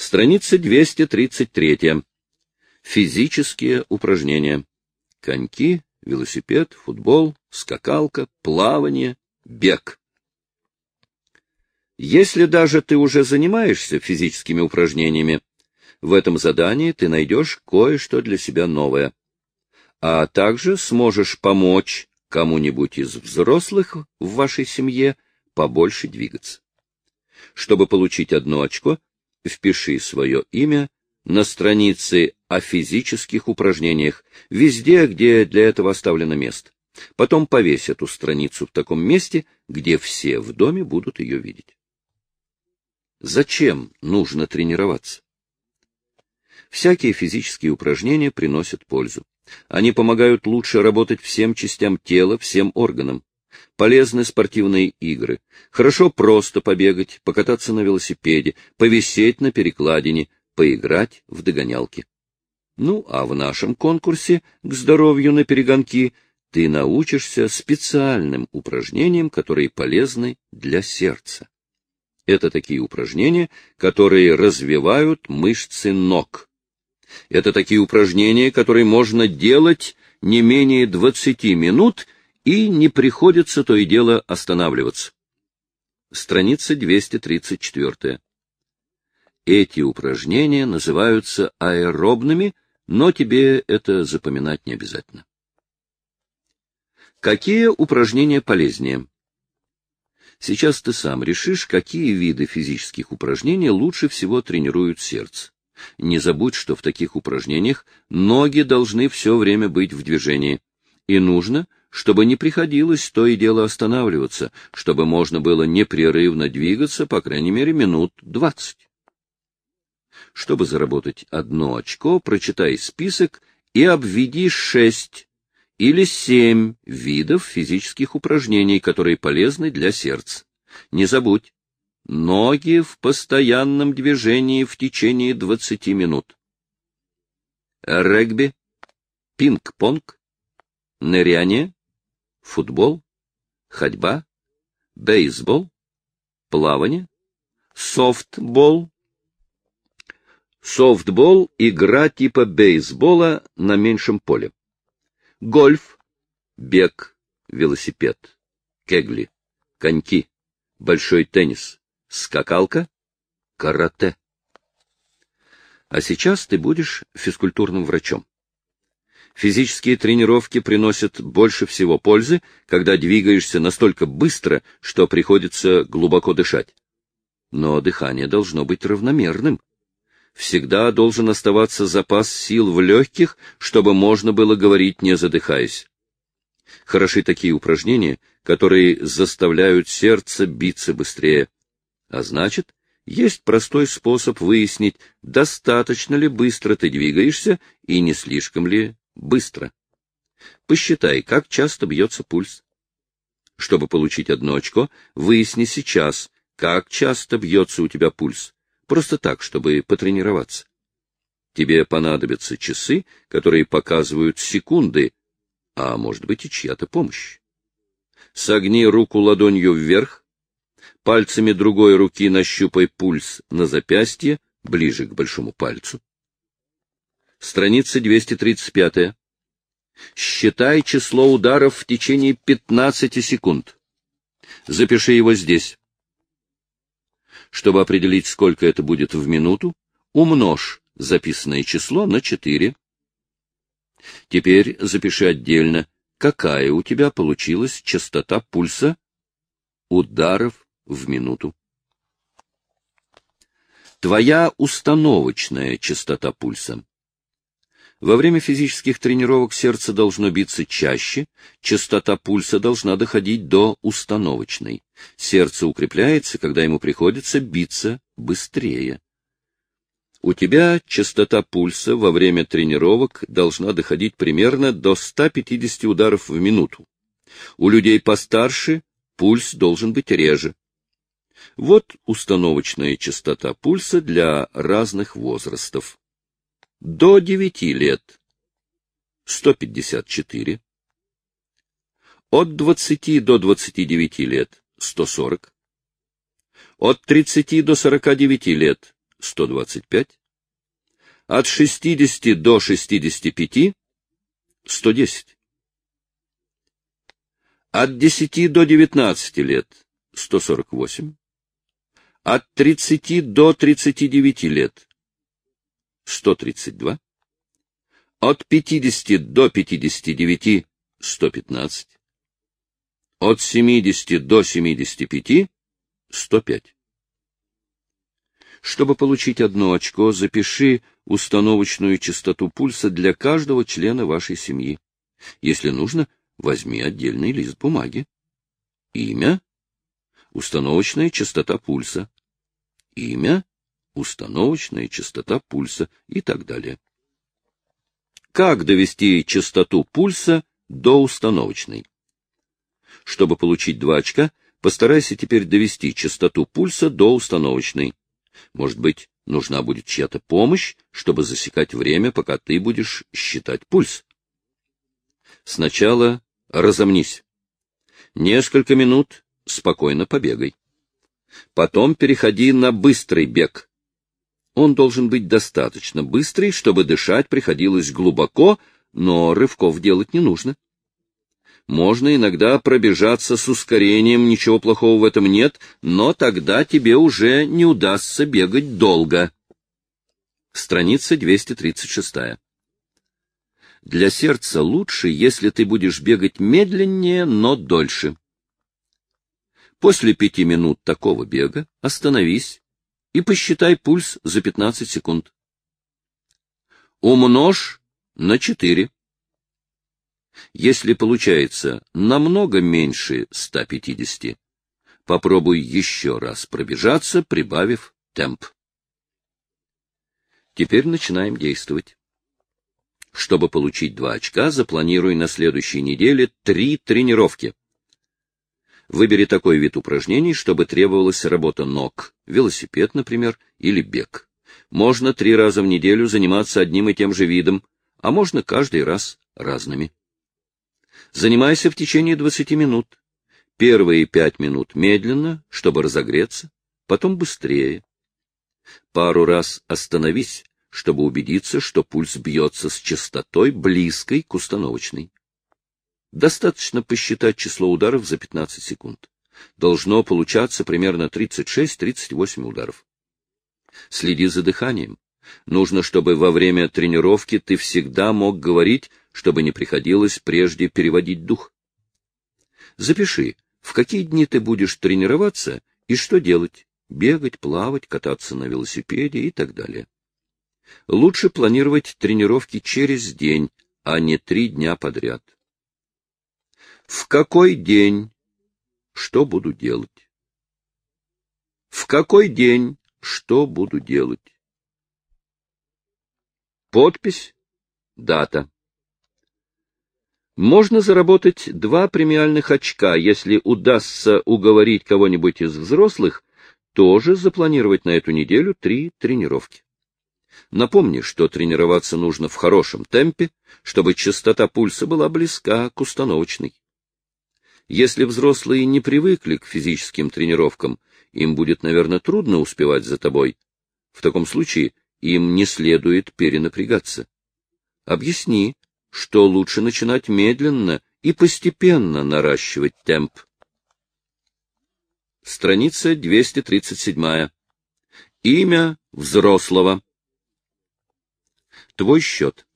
Страница 233. Физические упражнения. Коньки, велосипед, футбол, скакалка, плавание, бег. Если даже ты уже занимаешься физическими упражнениями, в этом задании ты найдешь кое-что для себя новое. А также сможешь помочь кому-нибудь из взрослых в вашей семье побольше двигаться. Чтобы получить одно очко, впиши свое имя на странице о физических упражнениях, везде, где для этого оставлено место. Потом повесь эту страницу в таком месте, где все в доме будут ее видеть. Зачем нужно тренироваться? Всякие физические упражнения приносят пользу. Они помогают лучше работать всем частям тела, всем органам. Полезны спортивные игры. Хорошо просто побегать, покататься на велосипеде, повисеть на перекладине, поиграть в догонялки. Ну, а в нашем конкурсе к здоровью на перегонки ты научишься специальным упражнениям, которые полезны для сердца. Это такие упражнения, которые развивают мышцы ног. Это такие упражнения, которые можно делать не менее 20 минут и не приходится то и дело останавливаться. Страница 234. Эти упражнения называются аэробными, но тебе это запоминать не обязательно. Какие упражнения полезнее? Сейчас ты сам решишь, какие виды физических упражнений лучше всего тренируют сердце. Не забудь, что в таких упражнениях ноги должны все время быть в движении. И нужно, чтобы не приходилось то и дело останавливаться, чтобы можно было непрерывно двигаться, по крайней мере, минут двадцать. Чтобы заработать одно очко, прочитай список и обведи шесть или семь видов физических упражнений, которые полезны для сердца. Не забудь, ноги в постоянном движении в течение 20 минут. Регби, пинг-понг, ныряние, футбол, ходьба, бейсбол, плавание, софтбол. Софтбол — игра типа бейсбола на меньшем поле. Гольф, бег, велосипед, кегли, коньки, большой теннис, скакалка, карате. А сейчас ты будешь физкультурным врачом. Физические тренировки приносят больше всего пользы, когда двигаешься настолько быстро, что приходится глубоко дышать. Но дыхание должно быть равномерным. Всегда должен оставаться запас сил в легких, чтобы можно было говорить, не задыхаясь. Хороши такие упражнения, которые заставляют сердце биться быстрее. А значит, есть простой способ выяснить, достаточно ли быстро ты двигаешься и не слишком ли быстро. Посчитай, как часто бьется пульс. Чтобы получить одно очко, выясни сейчас, как часто бьется у тебя пульс. Просто так, чтобы потренироваться. Тебе понадобятся часы, которые показывают секунды, а может быть и чья-то помощь. Согни руку ладонью вверх, Пальцами другой руки нащупай пульс на запястье, ближе к большому пальцу. Страница 235. Считай число ударов в течение 15 секунд. Запиши его здесь. Чтобы определить, сколько это будет в минуту, умножь записанное число на 4. Теперь запиши отдельно, какая у тебя получилась частота пульса ударов в минуту. Твоя установочная частота пульса. Во время физических тренировок сердце должно биться чаще, частота пульса должна доходить до установочной. Сердце укрепляется, когда ему приходится биться быстрее. У тебя частота пульса во время тренировок должна доходить примерно до 150 ударов в минуту. У людей постарше пульс должен быть реже. Вот установочная частота пульса для разных возрастов. До 9 лет 154, от 20 до 29 лет 140, от 30 до 49 лет — 125. От 60 до 65 — 110. От 10 до 19 лет — 148. От 30 до 39 лет — 132. От 50 до 59 — 115. От 70 до 75 — 105. Чтобы получить одно очко, запиши установочную частоту пульса для каждого члена вашей семьи. Если нужно, возьми отдельный лист бумаги. Имя — установочная частота пульса. Имя — установочная частота пульса и так далее. Как довести частоту пульса до установочной? Чтобы получить два очка, постарайся теперь довести частоту пульса до установочной. Может быть, нужна будет чья-то помощь, чтобы засекать время, пока ты будешь считать пульс. Сначала разомнись. Несколько минут спокойно побегай. Потом переходи на быстрый бег. Он должен быть достаточно быстрый, чтобы дышать приходилось глубоко, но рывков делать не нужно. Можно иногда пробежаться с ускорением, ничего плохого в этом нет, но тогда тебе уже не удастся бегать долго. Страница 236. Для сердца лучше, если ты будешь бегать медленнее, но дольше. После пяти минут такого бега остановись и посчитай пульс за 15 секунд. Умножь на 4. Если получается намного меньше 150, попробуй еще раз пробежаться, прибавив темп. Теперь начинаем действовать. Чтобы получить два очка, запланируй на следующей неделе три тренировки. Выбери такой вид упражнений, чтобы требовалась работа ног, велосипед, например, или бег. Можно три раза в неделю заниматься одним и тем же видом, а можно каждый раз разными. Занимайся в течение 20 минут. Первые пять минут медленно, чтобы разогреться, потом быстрее. Пару раз остановись, чтобы убедиться, что пульс бьется с частотой, близкой к установочной. Достаточно посчитать число ударов за 15 секунд. Должно получаться примерно 36-38 ударов. Следи за дыханием. Нужно, чтобы во время тренировки ты всегда мог говорить, чтобы не приходилось прежде переводить дух. Запиши, в какие дни ты будешь тренироваться и что делать — бегать, плавать, кататься на велосипеде и так далее. Лучше планировать тренировки через день, а не три дня подряд. В какой день? Что буду делать? В какой день? Что буду делать? Подпись, дата. Можно заработать два премиальных очка, если удастся уговорить кого-нибудь из взрослых тоже запланировать на эту неделю три тренировки. Напомни, что тренироваться нужно в хорошем темпе, чтобы частота пульса была близка к установочной. Если взрослые не привыкли к физическим тренировкам, им будет, наверное, трудно успевать за тобой. В таком случае им не следует перенапрягаться. Объясни, что лучше начинать медленно и постепенно наращивать темп. Страница 237. Имя взрослого. Твой счет.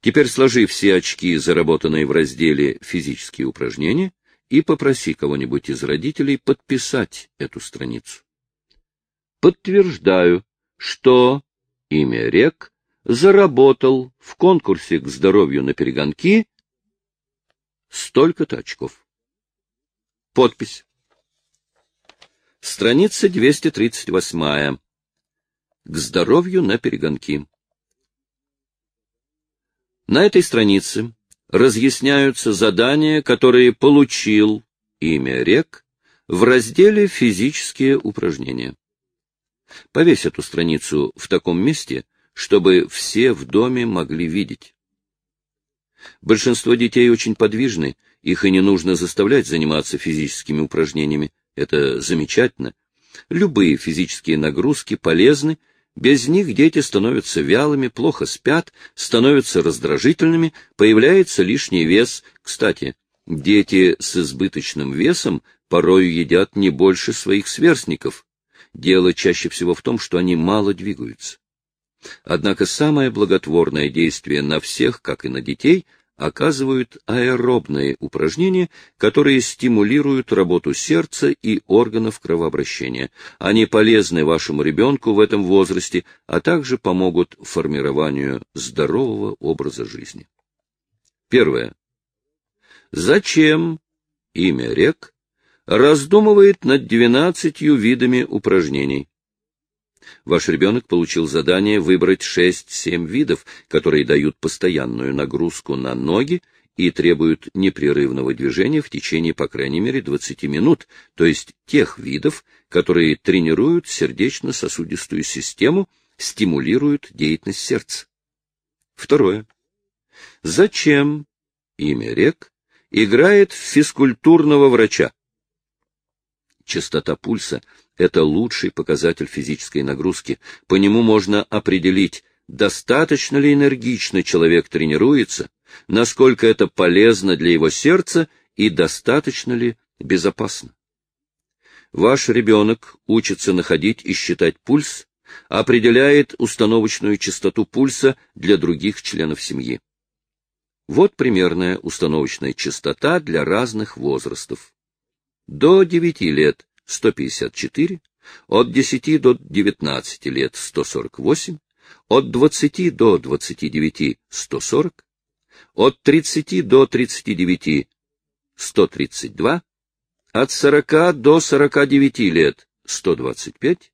Теперь сложи все очки, заработанные в разделе «Физические упражнения», и попроси кого-нибудь из родителей подписать эту страницу. Подтверждаю, что имя рек заработал в конкурсе к здоровью на перегонки столько-то очков. Подпись. Страница 238. К здоровью на перегонки. На этой странице разъясняются задания, которые получил имя рек в разделе «Физические упражнения». Повесь эту страницу в таком месте, чтобы все в доме могли видеть. Большинство детей очень подвижны, их и не нужно заставлять заниматься физическими упражнениями. Это замечательно. Любые физические нагрузки полезны, Без них дети становятся вялыми, плохо спят, становятся раздражительными, появляется лишний вес. Кстати, дети с избыточным весом порою едят не больше своих сверстников. Дело чаще всего в том, что они мало двигаются. Однако самое благотворное действие на всех, как и на детей, оказывают аэробные упражнения, которые стимулируют работу сердца и органов кровообращения. Они полезны вашему ребенку в этом возрасте, а также помогут формированию здорового образа жизни. Первое. Зачем имя рек раздумывает над двенадцатью видами упражнений? Ваш ребенок получил задание выбрать 6-7 видов, которые дают постоянную нагрузку на ноги и требуют непрерывного движения в течение, по крайней мере, 20 минут, то есть тех видов, которые тренируют сердечно-сосудистую систему, стимулируют деятельность сердца. Второе. Зачем имя рек играет в физкультурного врача? Частота пульса — это лучший показатель физической нагрузки. По нему можно определить, достаточно ли энергично человек тренируется, насколько это полезно для его сердца и достаточно ли безопасно. Ваш ребенок учится находить и считать пульс, определяет установочную частоту пульса для других членов семьи. Вот примерная установочная частота для разных возрастов. До 9 лет 154, от 10 до 19 лет 148, от 20 до 29 140, от 30 до 39 132, от 40 до 49 лет 125,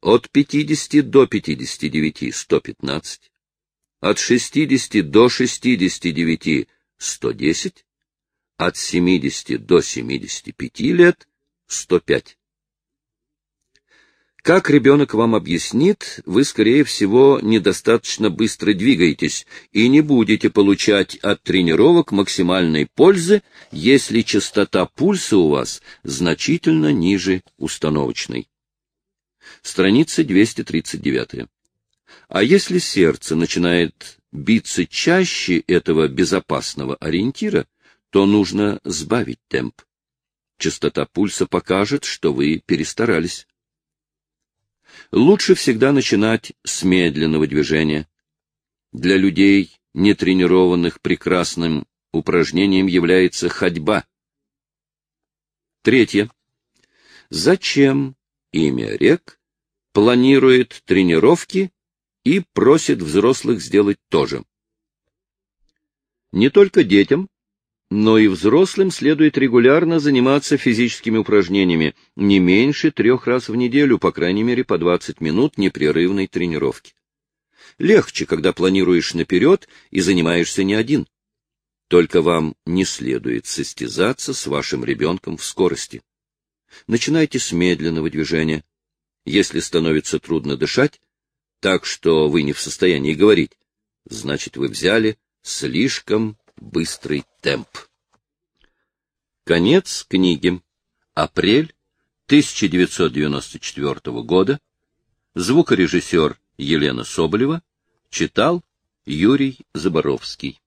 от 50 до 59 115, от 60 до 69 110, от 70 до 75 лет — 105. Как ребенок вам объяснит, вы, скорее всего, недостаточно быстро двигаетесь и не будете получать от тренировок максимальной пользы, если частота пульса у вас значительно ниже установочной. Страница 239. А если сердце начинает биться чаще этого безопасного ориентира, то нужно сбавить темп. Частота пульса покажет, что вы перестарались. Лучше всегда начинать с медленного движения. Для людей, нетренированных прекрасным упражнением является ходьба. Третье. Зачем имя рек планирует тренировки и просит взрослых сделать то же? Не только детям, но и взрослым следует регулярно заниматься физическими упражнениями, не меньше трех раз в неделю, по крайней мере по 20 минут непрерывной тренировки. Легче, когда планируешь наперед и занимаешься не один. Только вам не следует состязаться с вашим ребенком в скорости. Начинайте с медленного движения. Если становится трудно дышать, так что вы не в состоянии говорить, значит, вы взяли слишком быстрый темп. Конец книги. Апрель 1994 года. Звукорежиссер Елена Соболева читал Юрий Заборовский.